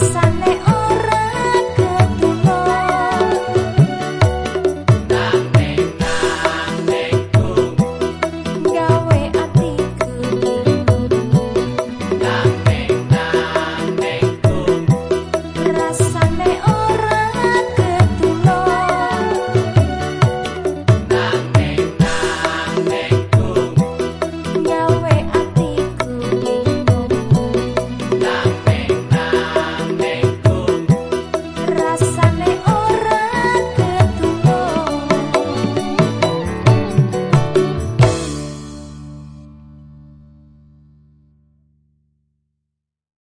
重ね。